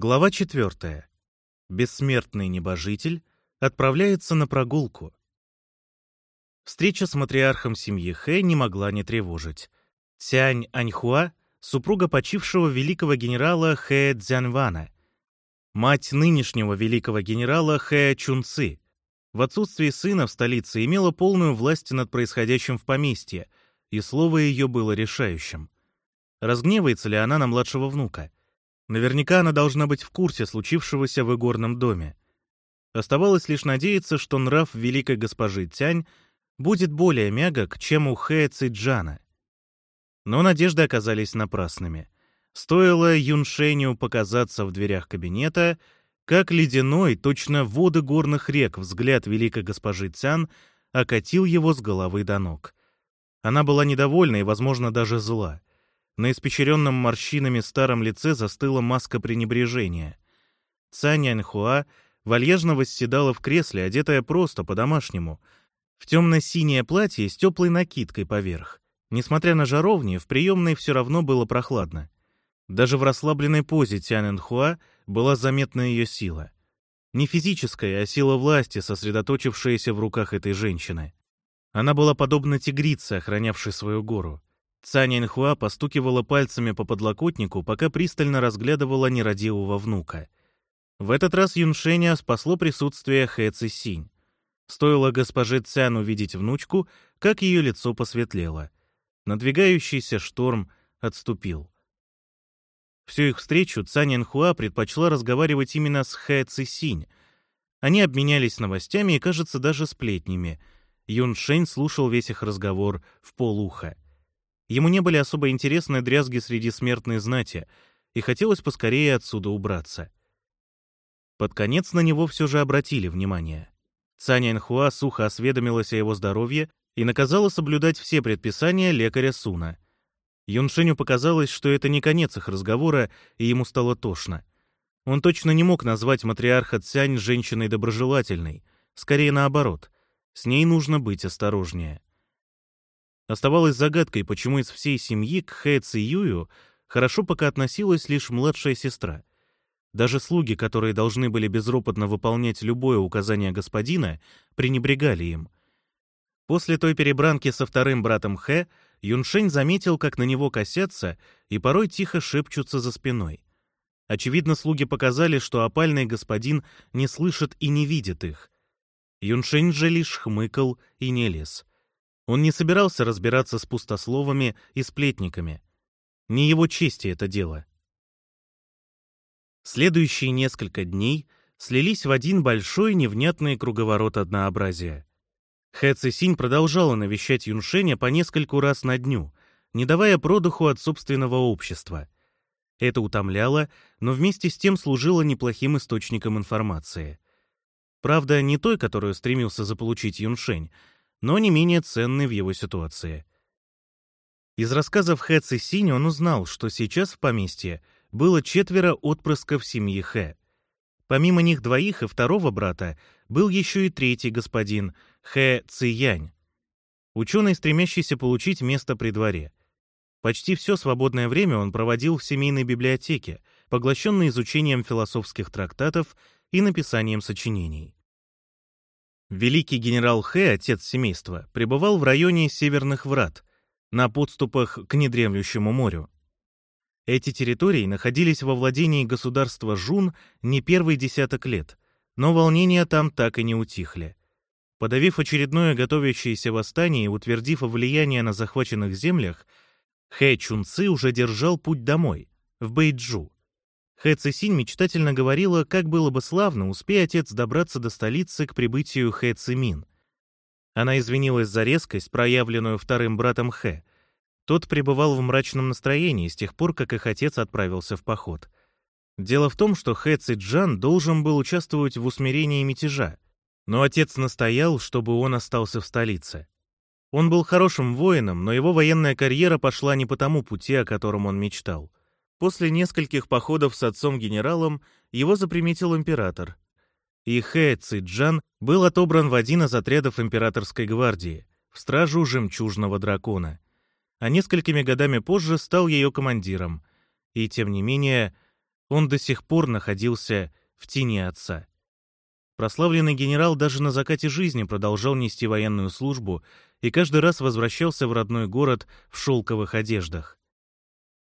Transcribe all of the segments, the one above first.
Глава 4. Бессмертный небожитель отправляется на прогулку. Встреча с матриархом семьи Хэ не могла не тревожить. Цянь Аньхуа — супруга почившего великого генерала Хэ Цзянвана, мать нынешнего великого генерала Хэ Чунцы. В отсутствие сына в столице имела полную власть над происходящим в поместье, и слово ее было решающим. Разгневается ли она на младшего внука? Наверняка она должна быть в курсе случившегося в игорном доме. Оставалось лишь надеяться, что нрав великой госпожи Тянь будет более мягок, чем у Хэ Цзиджана. Но надежды оказались напрасными. Стоило Юншеню показаться в дверях кабинета, как ледяной, точно воды горных рек, взгляд великой госпожи Цян окатил его с головы до ног. Она была недовольна и, возможно, даже зла. На испечеренном морщинами старом лице застыла маска пренебрежения. Цань Аньхуа вальяжно восседала в кресле, одетая просто, по-домашнему, в темно-синее платье с теплой накидкой поверх. Несмотря на жаровни, в приемной все равно было прохладно. Даже в расслабленной позе Тянь Аньхуа была заметна ее сила. Не физическая, а сила власти, сосредоточившаяся в руках этой женщины. Она была подобна тигрице, охранявшей свою гору. Цаня Инхуа постукивала пальцами по подлокотнику, пока пристально разглядывала нерадивого внука. В этот раз Юншеня спасло присутствие Хэ Цисинь. Стоило госпоже Цян увидеть внучку, как ее лицо посветлело. Надвигающийся шторм отступил. Всю их встречу Цань Инхуа предпочла разговаривать именно с Хэ Цисинь. Они обменялись новостями и, кажется, даже сплетнями. Юн Шэнь слушал весь их разговор в полуха. Ему не были особо интересны дрязги среди смертной знати, и хотелось поскорее отсюда убраться. Под конец на него все же обратили внимание. Цаня Энхуа сухо осведомилась о его здоровье и наказала соблюдать все предписания лекаря Суна. Юншеню показалось, что это не конец их разговора, и ему стало тошно. Он точно не мог назвать матриарха Цянь женщиной доброжелательной, скорее наоборот. С ней нужно быть осторожнее. Оставалось загадкой, почему из всей семьи к Хэ Юю хорошо пока относилась лишь младшая сестра. Даже слуги, которые должны были безропотно выполнять любое указание господина, пренебрегали им. После той перебранки со вторым братом Хэ Юншень заметил, как на него косятся и порой тихо шепчутся за спиной. Очевидно, слуги показали, что опальный господин не слышит и не видит их. Юншень же лишь хмыкал и не лез. Он не собирался разбираться с пустословами и сплетниками. Не его чести это дело. Следующие несколько дней слились в один большой невнятный круговорот однообразия. Хэ Цисинь продолжала навещать Юншеня по нескольку раз на дню, не давая продыху от собственного общества. Это утомляло, но вместе с тем служило неплохим источником информации. Правда, не той, которую стремился заполучить Юншень, но не менее ценный в его ситуации. Из рассказов Хэ Цисинь он узнал, что сейчас в поместье было четверо отпрысков семьи Хэ. Помимо них двоих и второго брата был еще и третий господин, Хэ Циянь. Ученый, стремящийся получить место при дворе. Почти все свободное время он проводил в семейной библиотеке, поглощенный изучением философских трактатов и написанием сочинений. Великий генерал Хэ, отец семейства, пребывал в районе Северных Врат, на подступах к недремлющему морю. Эти территории находились во владении государства Жун не первый десяток лет, но волнения там так и не утихли. Подавив очередное готовящееся восстание и утвердив влияние на захваченных землях, Хэ Чунцы уже держал путь домой, в Бэйджу. Хэ Цисинь мечтательно говорила, как было бы славно, успей отец добраться до столицы к прибытию Хэ Цимин. Она извинилась за резкость, проявленную вторым братом Хэ. Тот пребывал в мрачном настроении с тех пор, как их отец отправился в поход. Дело в том, что Хэ Циджан должен был участвовать в усмирении мятежа, но отец настоял, чтобы он остался в столице. Он был хорошим воином, но его военная карьера пошла не по тому пути, о котором он мечтал. После нескольких походов с отцом-генералом его заприметил император. И Хэ Цзиджан был отобран в один из отрядов императорской гвардии, в стражу жемчужного дракона. А несколькими годами позже стал ее командиром. И, тем не менее, он до сих пор находился в тени отца. Прославленный генерал даже на закате жизни продолжал нести военную службу и каждый раз возвращался в родной город в шелковых одеждах.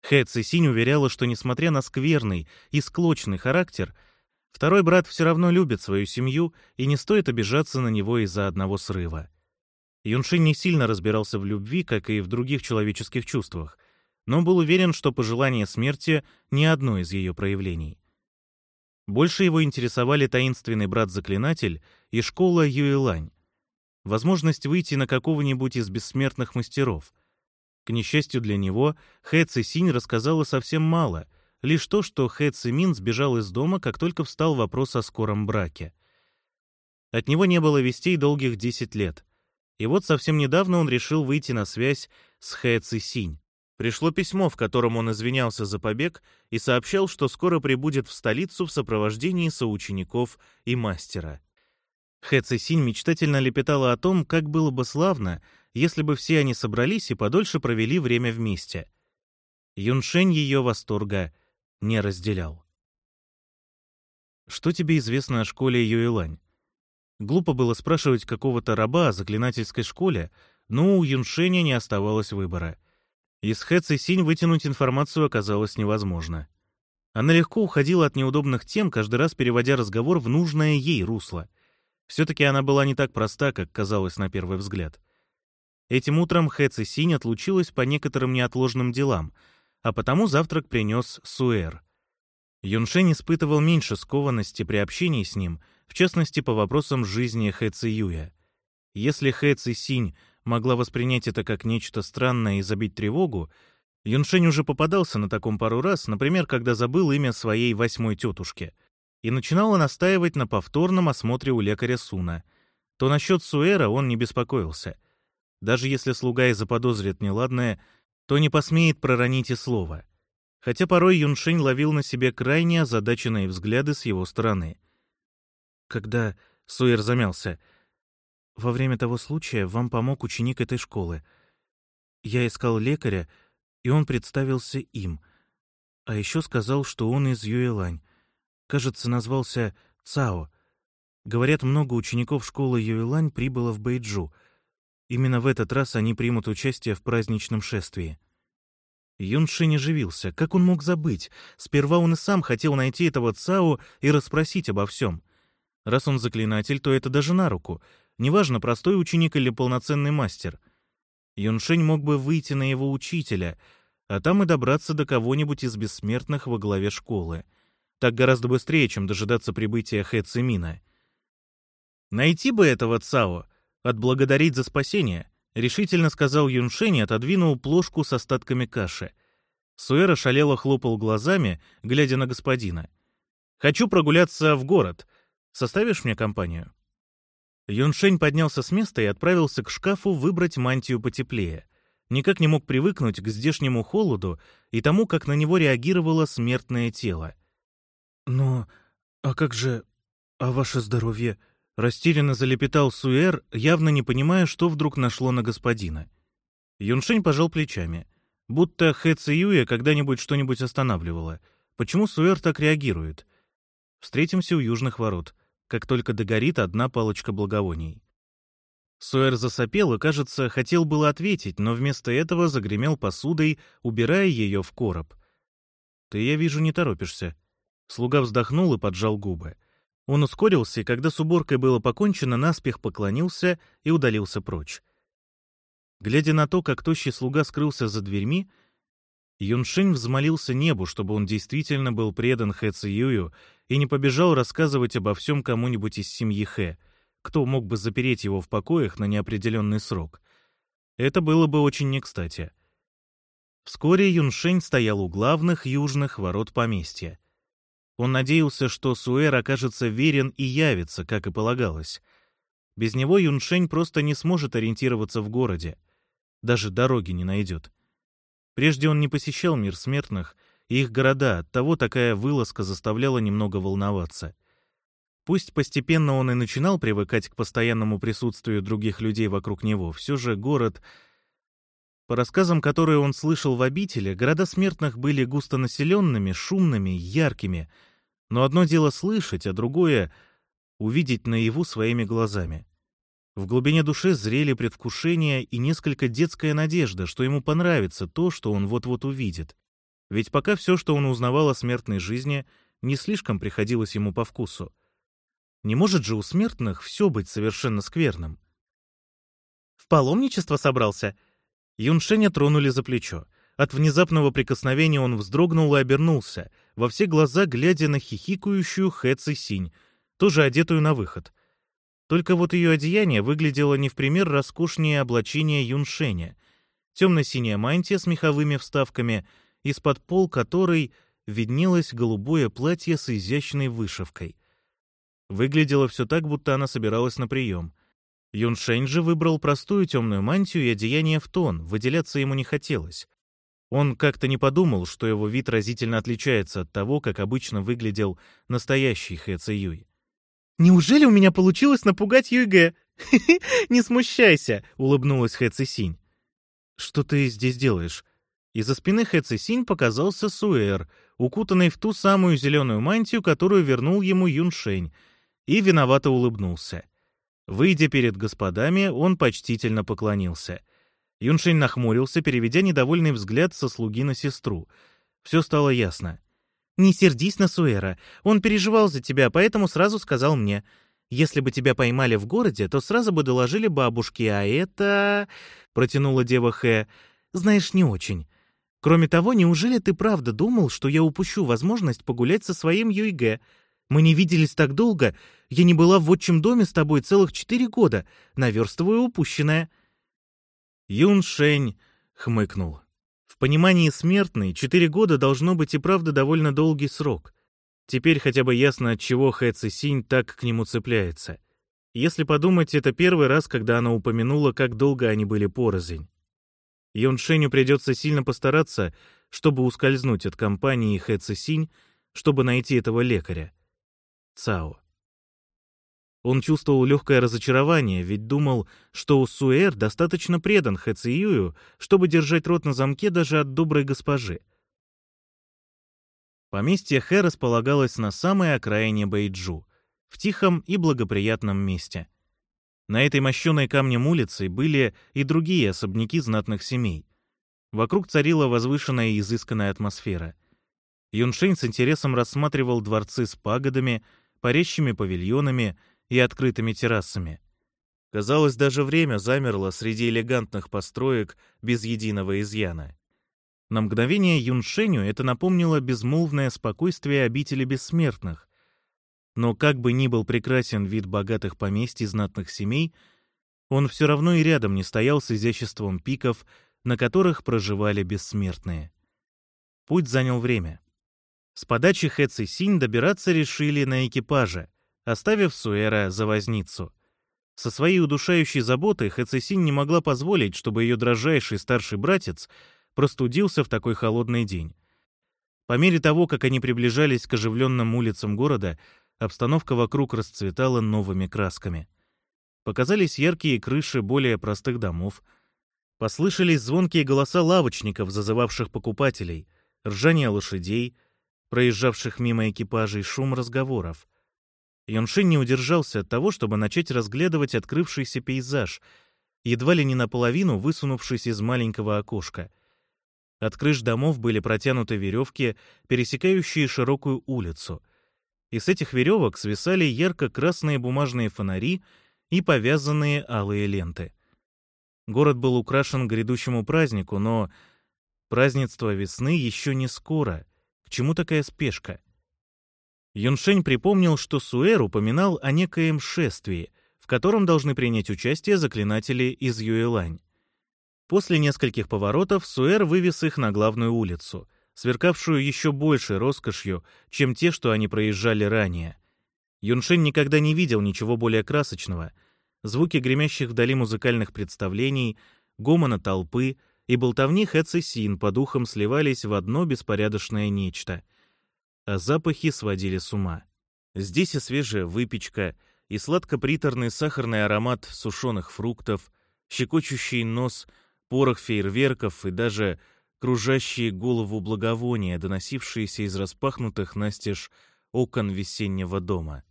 Хэ Цисинь уверяла, что, несмотря на скверный и склочный характер, второй брат все равно любит свою семью и не стоит обижаться на него из-за одного срыва. Юншин не сильно разбирался в любви, как и в других человеческих чувствах, но был уверен, что пожелание смерти — не одно из ее проявлений. Больше его интересовали таинственный брат-заклинатель и школа Юэлань. Возможность выйти на какого-нибудь из бессмертных мастеров. К несчастью для него, Хэ Цисинь рассказала совсем мало, лишь то, что Хэ Цимин сбежал из дома, как только встал вопрос о скором браке. От него не было вестей долгих 10 лет. И вот совсем недавно он решил выйти на связь с Хэ Цисинь. Пришло письмо, в котором он извинялся за побег и сообщал, что скоро прибудет в столицу в сопровождении соучеников и мастера. Хэ Цисинь мечтательно лепетала о том, как было бы славно, если бы все они собрались и подольше провели время вместе. Юншень ее восторга не разделял. «Что тебе известно о школе Юэлань?» Глупо было спрашивать какого-то раба о заклинательской школе, но у Юншеня не оставалось выбора. Из Хэ Цисинь вытянуть информацию оказалось невозможно. Она легко уходила от неудобных тем, каждый раз переводя разговор в нужное ей русло. Все-таки она была не так проста, как казалось на первый взгляд. Этим утром Хэ Цисинь отлучилась по некоторым неотложным делам, а потому завтрак принес Суэр. Юншень испытывал меньше скованности при общении с ним, в частности, по вопросам жизни Хэ Циюя. Если Хэ Цисинь могла воспринять это как нечто странное и забить тревогу, Юншень уже попадался на таком пару раз, например, когда забыл имя своей восьмой тетушки, и начинала настаивать на повторном осмотре у лекаря Суна. То насчет Суэра он не беспокоился. Даже если слуга и заподозрит неладное, то не посмеет проронить и слова. Хотя порой Юншень ловил на себе крайне озадаченные взгляды с его стороны. Когда Суэр замялся — во время того случая вам помог ученик этой школы. Я искал лекаря, и он представился им. А еще сказал, что он из Юэлань. Кажется, назвался Цао. Говорят, много учеников школы Юэлань прибыло в Бэйджу. Именно в этот раз они примут участие в праздничном шествии. Юншэнь оживился. Как он мог забыть? Сперва он и сам хотел найти этого Цао и расспросить обо всем. Раз он заклинатель, то это даже на руку — Неважно, простой ученик или полноценный мастер. Юншэнь мог бы выйти на его учителя, а там и добраться до кого-нибудь из бессмертных во главе школы. Так гораздо быстрее, чем дожидаться прибытия Хэ Цимина. «Найти бы этого Цао, отблагодарить за спасение», — решительно сказал Юншень и отодвинул плошку с остатками каши. Суэра шалело хлопал глазами, глядя на господина. «Хочу прогуляться в город. Составишь мне компанию?» Юншень поднялся с места и отправился к шкафу выбрать мантию потеплее. Никак не мог привыкнуть к здешнему холоду и тому, как на него реагировало смертное тело. «Но... а как же... а ваше здоровье?» Растерянно залепетал Суэр, явно не понимая, что вдруг нашло на господина. Юншень пожал плечами. Будто Хэ Циюя когда-нибудь что-нибудь останавливало. Почему Суэр так реагирует? Встретимся у южных ворот как только догорит одна палочка благовоний. Суэр засопел и, кажется, хотел было ответить, но вместо этого загремел посудой, убирая ее в короб. «Ты, я вижу, не торопишься». Слуга вздохнул и поджал губы. Он ускорился, и когда с уборкой было покончено, наспех поклонился и удалился прочь. Глядя на то, как тощий слуга скрылся за дверьми, Юншинь взмолился небу, чтобы он действительно был предан Хэ Циюю и не побежал рассказывать обо всем кому-нибудь из семьи Хэ, кто мог бы запереть его в покоях на неопределенный срок. Это было бы очень не кстати. Вскоре Юншень стоял у главных южных ворот поместья. Он надеялся, что Суэр окажется верен и явится, как и полагалось. Без него Юншень просто не сможет ориентироваться в городе. Даже дороги не найдет. Прежде он не посещал мир смертных — и их города, оттого такая вылазка заставляла немного волноваться. Пусть постепенно он и начинал привыкать к постоянному присутствию других людей вокруг него, все же город... По рассказам, которые он слышал в обители, города смертных были густонаселенными, шумными, яркими. Но одно дело слышать, а другое — увидеть наяву своими глазами. В глубине души зрели предвкушение и несколько детская надежда, что ему понравится то, что он вот-вот увидит. Ведь пока все, что он узнавал о смертной жизни, не слишком приходилось ему по вкусу. Не может же у смертных все быть совершенно скверным. «В паломничество собрался?» Юншеня тронули за плечо. От внезапного прикосновения он вздрогнул и обернулся, во все глаза глядя на хихикающую Хэ Синь, тоже одетую на выход. Только вот ее одеяние выглядело не в пример роскошнее облачения Юншеня. Темно-синяя мантия с меховыми вставками, из-под пол которой виднелось голубое платье с изящной вышивкой. Выглядело все так, будто она собиралась на прием. Юншень же выбрал простую темную мантию и одеяние в тон, выделяться ему не хотелось. Он как-то не подумал, что его вид разительно отличается от того, как обычно выглядел настоящий Хэ Юй. «Неужели у меня получилось напугать Юйге?» «Не смущайся», — улыбнулась Хэ Синь. «Что ты здесь делаешь?» Из-за спины Хэ Синь показался Суэр, укутанный в ту самую зеленую мантию, которую вернул ему Юншень, и виновато улыбнулся. Выйдя перед господами, он почтительно поклонился. Юншень нахмурился, переведя недовольный взгляд со слуги на сестру. Все стало ясно. «Не сердись на Суэра. Он переживал за тебя, поэтому сразу сказал мне. Если бы тебя поймали в городе, то сразу бы доложили бабушке, а это...» — протянула дева Хэ. «Знаешь, не очень. Кроме того, неужели ты правда думал, что я упущу возможность погулять со своим Юйге? Мы не виделись так долго. Я не была в отчим доме с тобой целых четыре года. Наверстываю упущенное». Юн Шень хмыкнул. В понимании смертной четыре года должно быть и правда довольно долгий срок. Теперь хотя бы ясно, от чего Хэ Синь так к нему цепляется. Если подумать, это первый раз, когда она упомянула, как долго они были порознь. Юншэню придется сильно постараться, чтобы ускользнуть от компании Хэ Синь, чтобы найти этого лекаря. Цао. Он чувствовал легкое разочарование, ведь думал, что Суэр достаточно предан Хэ Циюю, чтобы держать рот на замке даже от доброй госпожи. Поместье Хэ располагалось на самой окраине Бэйджу, в тихом и благоприятном месте. На этой мощенной камнем улице были и другие особняки знатных семей. Вокруг царила возвышенная и изысканная атмосфера. Юншень с интересом рассматривал дворцы с пагодами, парящими павильонами и открытыми террасами. Казалось, даже время замерло среди элегантных построек без единого изъяна. На мгновение Юншеню это напомнило безмолвное спокойствие обители бессмертных. Но как бы ни был прекрасен вид богатых поместий знатных семей, он все равно и рядом не стоял с изяществом пиков, на которых проживали бессмертные. Путь занял время. С подачи Хэ Синь добираться решили на экипаже, оставив Суэра за возницу. Со своей удушающей заботой Хэ Синь не могла позволить, чтобы ее дрожайший старший братец простудился в такой холодный день. По мере того, как они приближались к оживленным улицам города, обстановка вокруг расцветала новыми красками. Показались яркие крыши более простых домов. Послышались звонкие голоса лавочников, зазывавших покупателей, ржание лошадей, проезжавших мимо экипажей шум разговоров. Йоншин не удержался от того, чтобы начать разглядывать открывшийся пейзаж, едва ли не наполовину высунувшись из маленького окошка. От крыш домов были протянуты веревки, пересекающие широкую улицу. И с этих веревок свисали ярко-красные бумажные фонари и повязанные алые ленты. Город был украшен грядущему празднику, но празднество весны еще не скоро — чему такая спешка? Юншень припомнил, что Суэр упоминал о некоем шествии, в котором должны принять участие заклинатели из Юэлань. После нескольких поворотов Суэр вывез их на главную улицу, сверкавшую еще большей роскошью, чем те, что они проезжали ранее. Юншень никогда не видел ничего более красочного. Звуки гремящих вдали музыкальных представлений, гомона толпы — и болтовни Хэцесин по духам сливались в одно беспорядочное нечто. А запахи сводили с ума. Здесь и свежая выпечка, и сладко-приторный сахарный аромат сушеных фруктов, щекочущий нос порох фейерверков и даже кружащие голову благовония, доносившиеся из распахнутых настежь окон весеннего дома.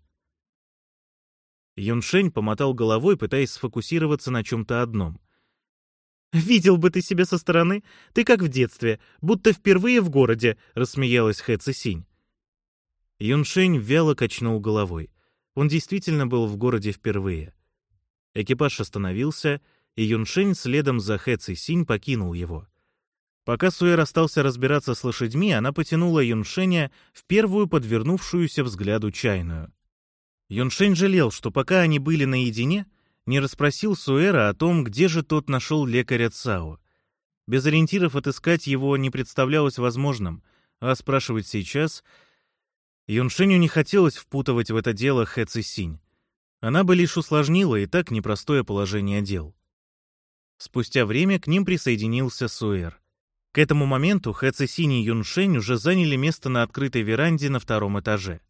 Юншень помотал головой, пытаясь сфокусироваться на чем-то одном. «Видел бы ты себя со стороны, ты как в детстве, будто впервые в городе», — рассмеялась Хэ Цисинь. Юншень вяло качнул головой. Он действительно был в городе впервые. Экипаж остановился, и Юншень следом за Хэ Цисинь покинул его. Пока Суэр остался разбираться с лошадьми, она потянула Юншеня в первую подвернувшуюся взгляду чайную. Юншень жалел, что пока они были наедине, не расспросил Суэра о том, где же тот нашел лекаря Цао. Без ориентиров отыскать его не представлялось возможным, а спрашивать сейчас... Юншеню не хотелось впутывать в это дело Хэ Цисинь. Она бы лишь усложнила и так непростое положение дел. Спустя время к ним присоединился Суэр. К этому моменту Хэ Цисинь и Юншень уже заняли место на открытой веранде на втором этаже.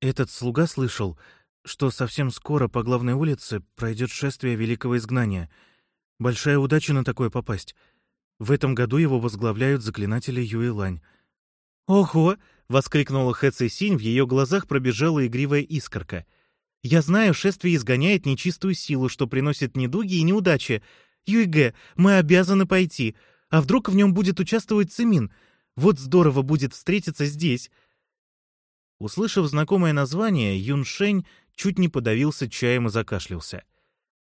Этот слуга слышал, что совсем скоро по главной улице пройдет шествие Великого Изгнания. Большая удача на такое попасть. В этом году его возглавляют заклинатели Юэлань. «Ого!» — воскликнула Хэ Синь, в ее глазах пробежала игривая искорка. «Я знаю, шествие изгоняет нечистую силу, что приносит недуги и неудачи. Юйге, мы обязаны пойти. А вдруг в нем будет участвовать Цимин? Вот здорово будет встретиться здесь. Услышав знакомое название, Юн Шень чуть не подавился чаем и закашлялся.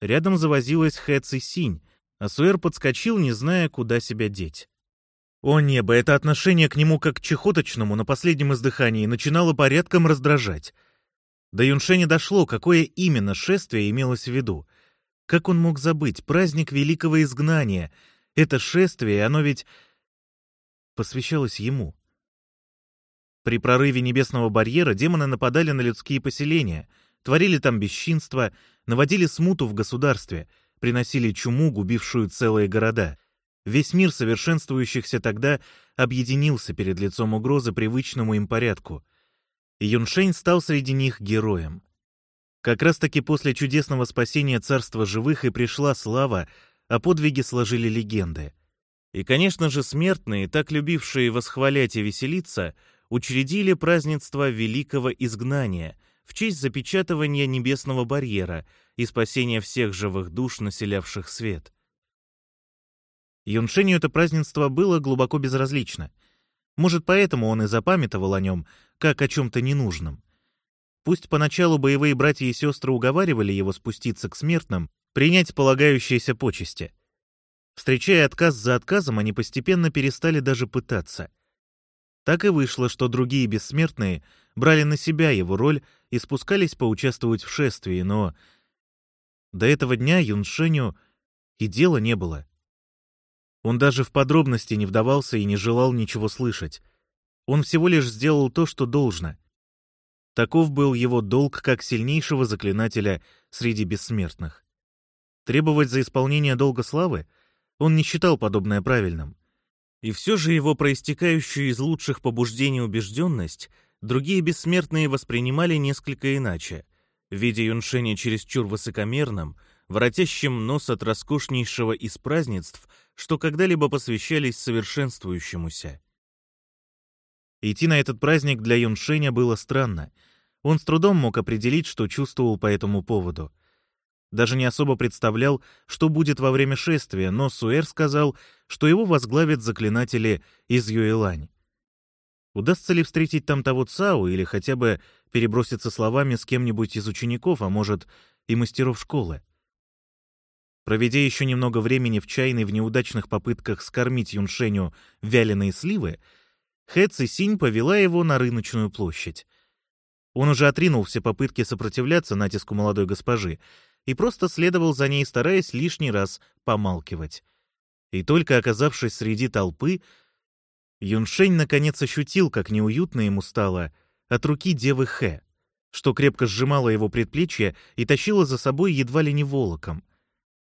Рядом завозилась Хэ Ци Синь, а Суэр подскочил, не зная, куда себя деть. О небо, это отношение к нему как к чехоточному на последнем издыхании начинало порядком раздражать. До Юншеня дошло, какое именно шествие имелось в виду. Как он мог забыть праздник Великого Изгнания? Это шествие, оно ведь посвящалось ему. При прорыве небесного барьера демоны нападали на людские поселения, творили там бесчинство, наводили смуту в государстве, приносили чуму, губившую целые города. Весь мир совершенствующихся тогда объединился перед лицом угрозы привычному им порядку. И Юншень стал среди них героем. Как раз-таки после чудесного спасения царства живых и пришла слава, а подвиги сложили легенды. И, конечно же, смертные, так любившие восхвалять и веселиться — учредили празднество Великого Изгнания в честь запечатывания небесного барьера и спасения всех живых душ, населявших свет. Юншеню это празднество было глубоко безразлично. Может, поэтому он и запамятовал о нем, как о чем-то ненужном. Пусть поначалу боевые братья и сестры уговаривали его спуститься к смертным, принять полагающиеся почести. Встречая отказ за отказом, они постепенно перестали даже пытаться — так и вышло, что другие бессмертные брали на себя его роль и спускались поучаствовать в шествии, но до этого дня Юншеню и дела не было. Он даже в подробности не вдавался и не желал ничего слышать. Он всего лишь сделал то, что должно. Таков был его долг как сильнейшего заклинателя среди бессмертных. Требовать за исполнение долга славы он не считал подобное правильным. И все же его проистекающую из лучших побуждений убежденность другие бессмертные воспринимали несколько иначе, видя Юншеня чересчур высокомерным, воротящим нос от роскошнейшего из празднеств, что когда-либо посвящались совершенствующемуся. Идти на этот праздник для Юншеня было странно. Он с трудом мог определить, что чувствовал по этому поводу — даже не особо представлял, что будет во время шествия, но Суэр сказал, что его возглавят заклинатели из Юэлань. Удастся ли встретить там того Цао или хотя бы переброситься словами с кем-нибудь из учеников, а может и мастеров школы? Проведя еще немного времени в чайной в неудачных попытках скормить Юншеню вяленые сливы, Хэ Цисинь повела его на рыночную площадь. Он уже отринул все попытки сопротивляться натиску молодой госпожи и просто следовал за ней, стараясь лишний раз помалкивать. И только оказавшись среди толпы, Юншень наконец ощутил, как неуютно ему стало от руки девы Хэ, что крепко сжимала его предплечье и тащила за собой едва ли не волоком.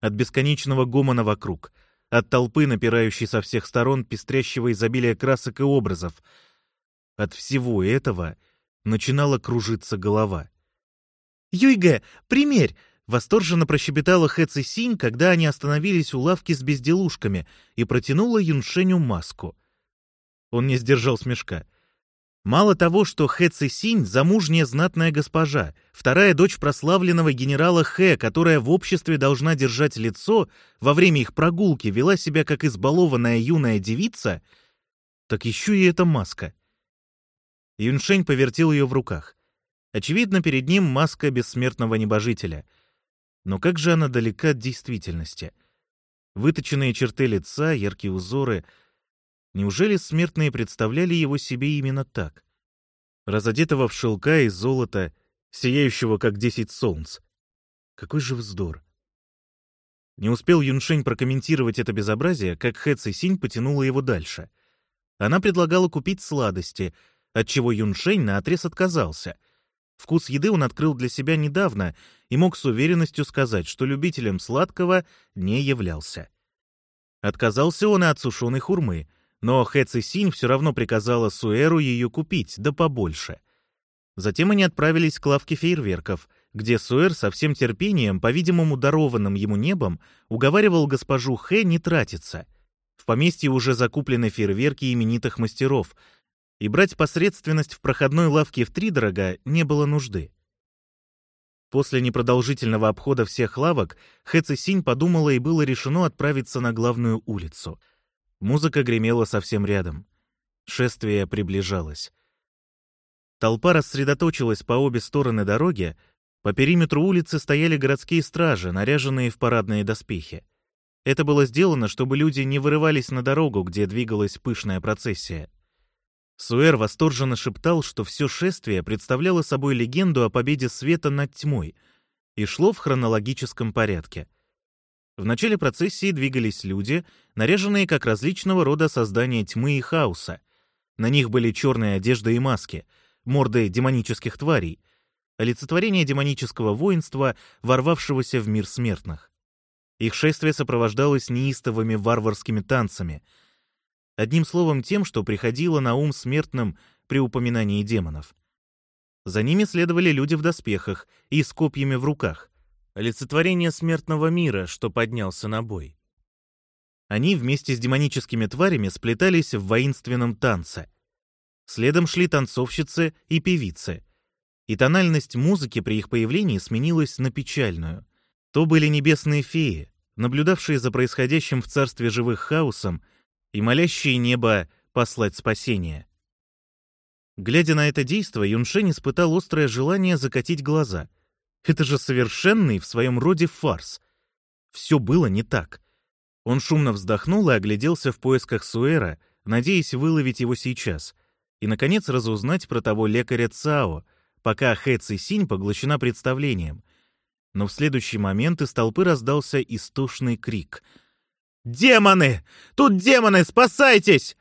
От бесконечного гомона вокруг, от толпы, напирающей со всех сторон, пестрящего изобилия красок и образов, от всего этого начинала кружиться голова. «Юйге, примерь!» Восторженно прощебетала Хэ Ци когда они остановились у лавки с безделушками и протянула Юншеню маску. Он не сдержал смешка. Мало того, что Хэ Ци Синь — замужняя знатная госпожа, вторая дочь прославленного генерала Хэ, которая в обществе должна держать лицо, во время их прогулки вела себя как избалованная юная девица, так еще и эта маска. Юншень повертел ее в руках. Очевидно, перед ним маска бессмертного небожителя. Но как же она далека от действительности? Выточенные черты лица, яркие узоры — Неужели смертные представляли его себе именно так? Разодетого в шелка и золото, сияющего как десять солнц. Какой же вздор! Не успел Юншень прокомментировать это безобразие, как Хэ Цисинь потянула его дальше. Она предлагала купить сладости, от чего Юншень наотрез отказался. Вкус еды он открыл для себя недавно и мог с уверенностью сказать, что любителем сладкого не являлся. Отказался он и от сушеной хурмы — но Хэ Цисинь все равно приказала Суэру ее купить, да побольше. Затем они отправились к лавке фейерверков, где Суэр со всем терпением, по-видимому, дарованным ему небом, уговаривал госпожу Хэ не тратиться. В поместье уже закуплены фейерверки именитых мастеров, и брать посредственность в проходной лавке втридорога не было нужды. После непродолжительного обхода всех лавок Хэ Цисинь подумала и было решено отправиться на главную улицу — Музыка гремела совсем рядом. Шествие приближалось. Толпа рассредоточилась по обе стороны дороги, по периметру улицы стояли городские стражи, наряженные в парадные доспехи. Это было сделано, чтобы люди не вырывались на дорогу, где двигалась пышная процессия. Суэр восторженно шептал, что все шествие представляло собой легенду о победе света над тьмой и шло в хронологическом порядке — в начале процессии двигались люди, наряженные как различного рода создания тьмы и хаоса. На них были черные одежды и маски, морды демонических тварей, олицетворение демонического воинства, ворвавшегося в мир смертных. Их шествие сопровождалось неистовыми варварскими танцами. Одним словом, тем, что приходило на ум смертным при упоминании демонов. За ними следовали люди в доспехах и с копьями в руках олицетворение смертного мира, что поднялся на бой. Они вместе с демоническими тварями сплетались в воинственном танце. Следом шли танцовщицы и певицы. И тональность музыки при их появлении сменилась на печальную. То были небесные феи, наблюдавшие за происходящим в царстве живых хаосом и молящие небо послать спасение. Глядя на это действо, Юншень испытал острое желание закатить глаза — это же совершенный в своем роде фарс. Все было не так. Он шумно вздохнул и огляделся в поисках Суэра, надеясь выловить его сейчас, и, наконец, разузнать про того лекаря Цао, пока Хэ Ци Синь поглощена представлением. Но в следующий момент из толпы раздался истошный крик. «Демоны! Тут демоны! Спасайтесь!»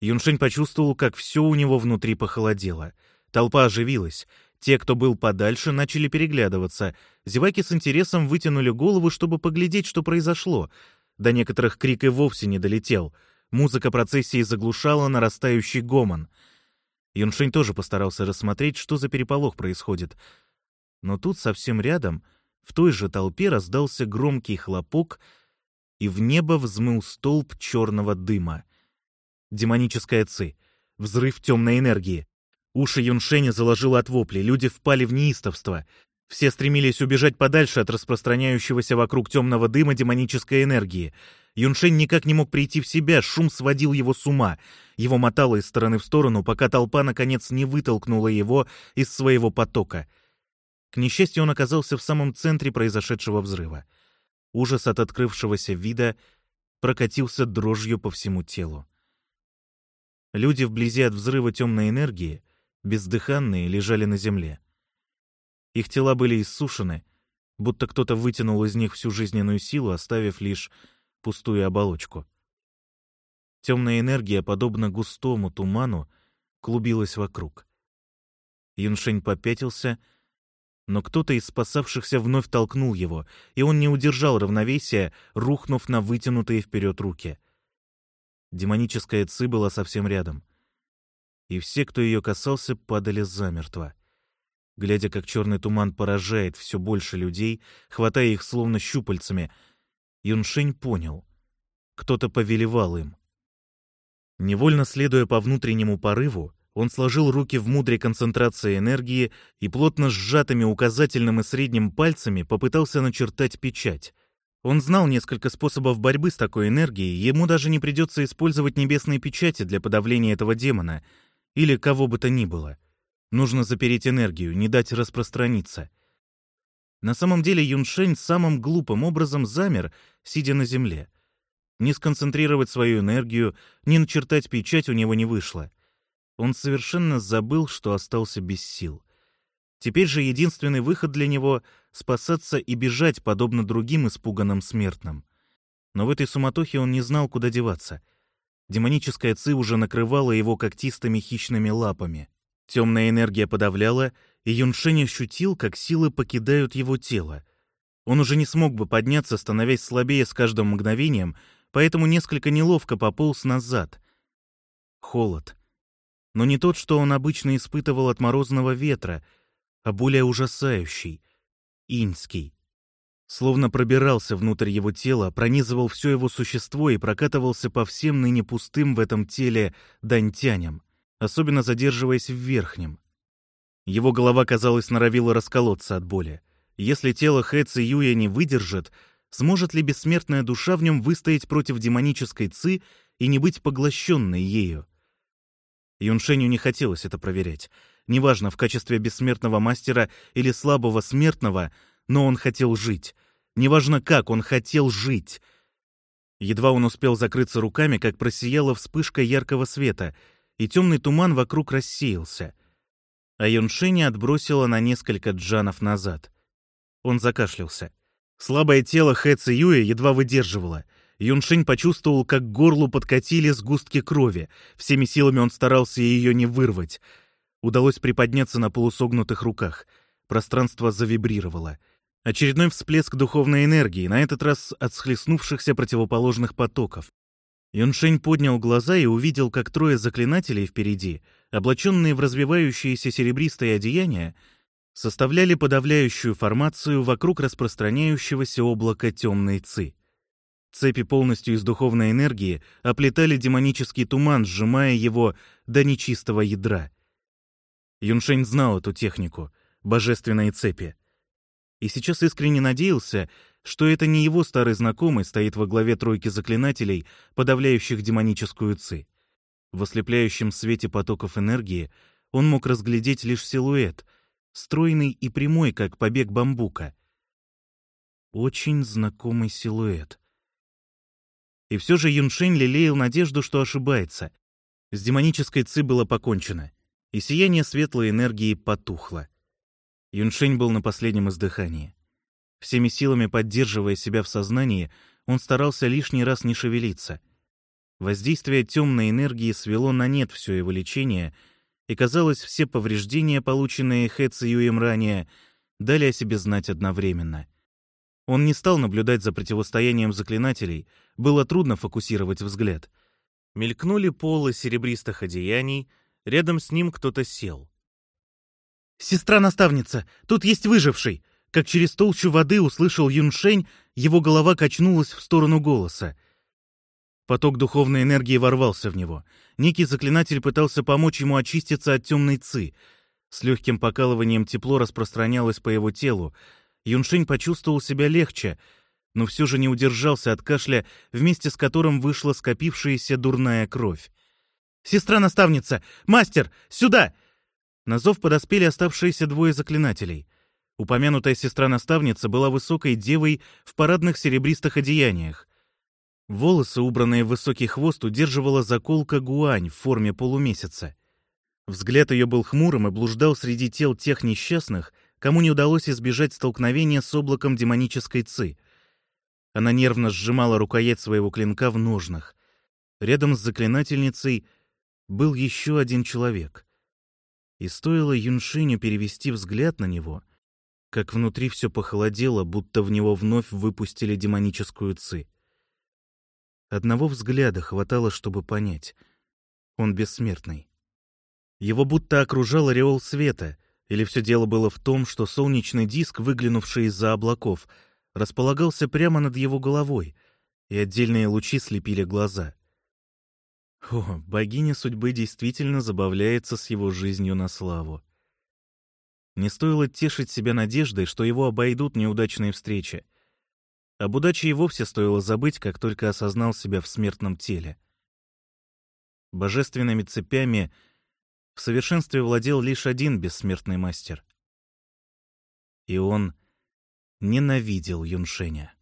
Юншень почувствовал, как все у него внутри похолодело. Толпа оживилась. Те, кто был подальше, начали переглядываться. Зеваки с интересом вытянули голову, чтобы поглядеть, что произошло. До некоторых крик и вовсе не долетел. Музыка процессии заглушала нарастающий гомон. Юншень тоже постарался рассмотреть, что за переполох происходит. Но тут совсем рядом, в той же толпе раздался громкий хлопок, и в небо взмыл столб черного дыма. Демоническая ци. Взрыв темной энергии. Уши Юншеня заложило от вопли, люди впали в неистовство. Все стремились убежать подальше от распространяющегося вокруг темного дыма демонической энергии. Юншень никак не мог прийти в себя, шум сводил его с ума. Его мотало из стороны в сторону, пока толпа, наконец, не вытолкнула его из своего потока. К несчастью, он оказался в самом центре произошедшего взрыва. Ужас от открывшегося вида прокатился дрожью по всему телу. Люди вблизи от взрыва темной энергии — бездыханные, лежали на земле. Их тела были иссушены, будто кто-то вытянул из них всю жизненную силу, оставив лишь пустую оболочку. Темная энергия, подобно густому туману, клубилась вокруг. Юншень попятился, но кто-то из спасавшихся вновь толкнул его, и он не удержал равновесия, рухнув на вытянутые вперед руки. Демоническая ци была совсем рядом и все, кто ее касался, падали замертво. глядя, как черный туман поражает все больше людей, хватая их словно щупальцами, Юншень понял — кто-то повелевал им. Невольно следуя по внутреннему порыву, он сложил руки в мудрой концентрации энергии и плотно сжатыми указательным и средним пальцами попытался начертать печать. Он знал несколько способов борьбы с такой энергией, ему даже не придется использовать небесные печати для подавления этого демона или кого бы то ни было. Нужно запереть энергию, не дать распространиться. На самом деле Юншень самым глупым образом замер, сидя на земле. Не сконцентрировать свою энергию, не начертать печать у него не вышло. Он совершенно забыл, что остался без сил. Теперь же единственный выход для него — спасаться и бежать, подобно другим испуганным смертным. Но в этой суматохе он не знал, куда деваться. Демоническая ци уже накрывала его когтистыми хищными лапами. Темная энергия подавляла, и Юншень ощутил, как силы покидают его тело. Он уже не смог бы подняться, становясь слабее с каждым мгновением, поэтому несколько неловко пополз назад. Холод но не тот, что он обычно испытывал от морозного ветра, а более ужасающий, инский. Словно пробирался внутрь его тела, пронизывал все его существо и прокатывался по всем ныне пустым в этом теле дантяням, особенно задерживаясь в верхнем. Его голова, казалось, норовила расколоться от боли. Если тело Хэ Юя не выдержит, сможет ли бессмертная душа в нем выстоять против демонической Ци и не быть поглощенной ею? Юншеню не хотелось это проверять. Неважно, в качестве бессмертного мастера или слабого смертного, но он хотел жить. Неважно как, он хотел жить. Едва он успел закрыться руками, как просияла вспышка яркого света, и темный туман вокруг рассеялся. А Юншеня отбросила на несколько джанов назад. Он закашлялся. Слабое тело Хэ Юя едва выдерживало — Юншень почувствовал, как к горлу подкатили сгустки крови. Всеми силами он старался ее не вырвать. Удалось приподняться на полусогнутых руках. Пространство завибрировало. Очередной всплеск духовной энергии, на этот раз от схлестнувшихся противоположных потоков. Юншень поднял глаза и увидел, как трое заклинателей впереди, облаченные в развивающиеся серебристые одеяния, составляли подавляющую формацию вокруг распространяющегося облака темной ци. Цепи полностью из духовной энергии оплетали демонический туман, сжимая его до нечистого ядра. Юншень знал эту технику — божественные цепи. И сейчас искренне надеялся, что это не его старый знакомый стоит во главе тройки заклинателей, подавляющих демоническую ци. В ослепляющем свете потоков энергии он мог разглядеть лишь силуэт, стройный и прямой, как побег бамбука. Очень знакомый силуэт. И все же Юншень лелеял надежду, что ошибается. С демонической ци было покончено, и сияние светлой энергии потухло. Юншень был на последнем издыхании. Всеми силами поддерживая себя в сознании, он старался лишний раз не шевелиться. Воздействие темной энергии свело на нет все его лечение, и, казалось, все повреждения, полученные Хэ Циюем ранее, дали о себе знать одновременно. Он не стал наблюдать за противостоянием заклинателей, было трудно фокусировать взгляд. Мелькнули полы серебристых одеяний, рядом с ним кто-то сел. «Сестра-наставница, тут есть выживший!» Как через толщу воды услышал Юншень, его голова качнулась в сторону голоса. Поток духовной энергии ворвался в него. Некий заклинатель пытался помочь ему очиститься от темной ци. С легким покалыванием тепло распространялось по его телу, Юншень почувствовал себя легче, но все же не удержался от кашля, вместе с которым вышла скопившаяся дурная кровь. «Сестра-наставница! Мастер! Сюда!» На зов подоспели оставшиеся двое заклинателей. Упомянутая сестра-наставница была высокой девой в парадных серебристых одеяниях. Волосы, убранные в высокий хвост, удерживала заколка гуань в форме полумесяца. Взгляд ее был хмурым и блуждал среди тел тех несчастных, кому не удалось избежать столкновения с облаком демонической ци. Она нервно сжимала рукоять своего клинка в ножнах. Рядом с заклинательницей был еще один человек. И стоило Юншиню перевести взгляд на него, как внутри все похолодело, будто в него вновь выпустили демоническую ци. Одного взгляда хватало, чтобы понять. Он бессмертный. Его будто окружал ореол света, Или все дело было в том, что солнечный диск, выглянувший из-за облаков, располагался прямо над его головой, и отдельные лучи слепили глаза. О, богиня судьбы действительно забавляется с его жизнью на славу. Не стоило тешить себя надеждой, что его обойдут неудачные встречи. Об удаче и вовсе стоило забыть, как только осознал себя в смертном теле. Божественными цепями в совершенстве владел лишь один бессмертный мастер. И он ненавидел Юншеня.